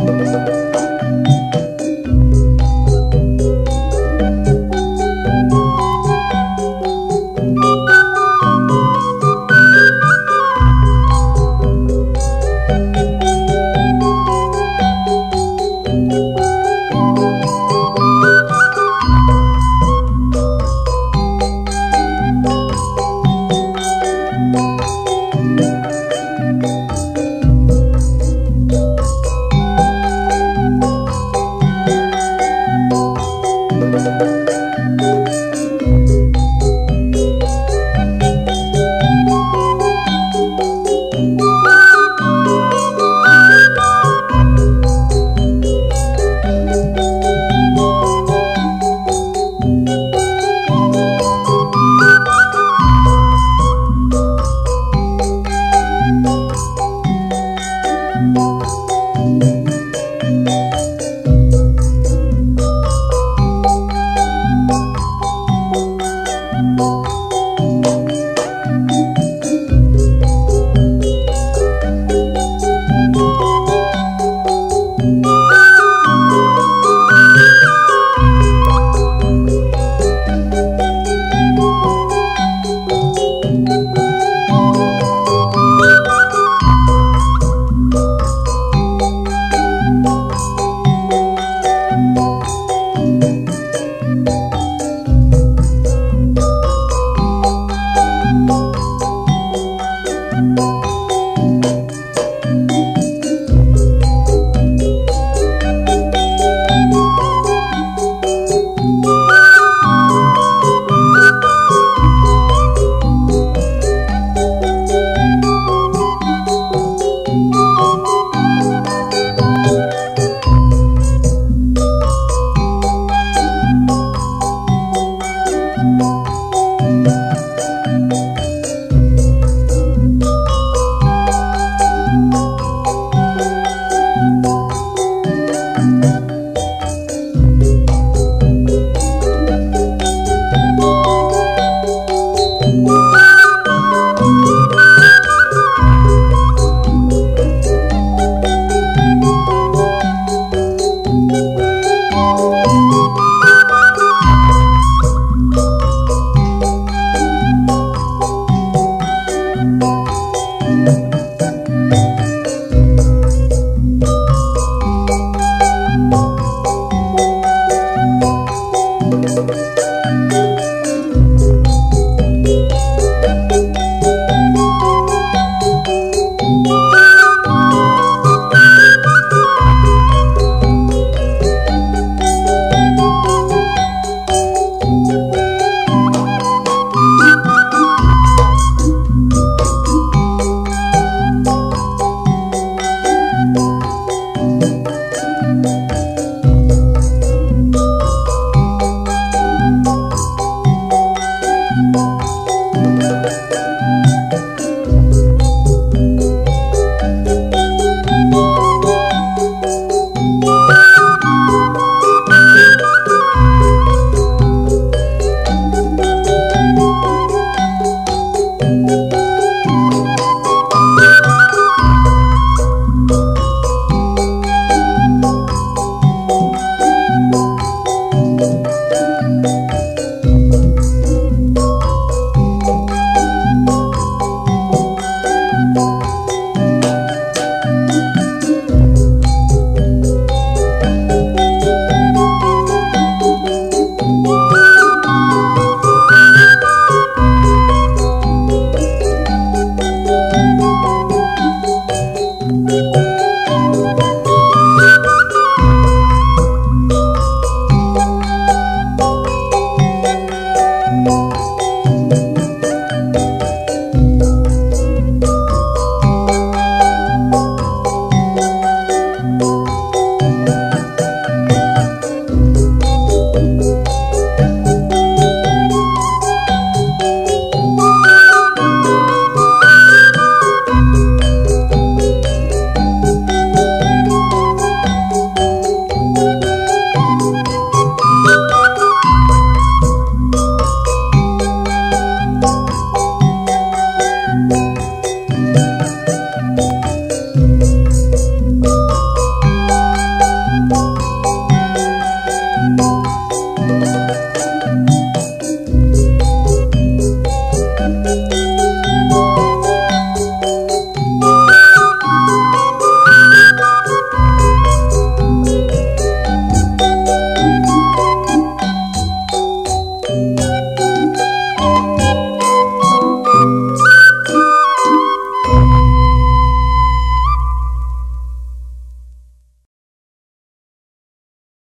Música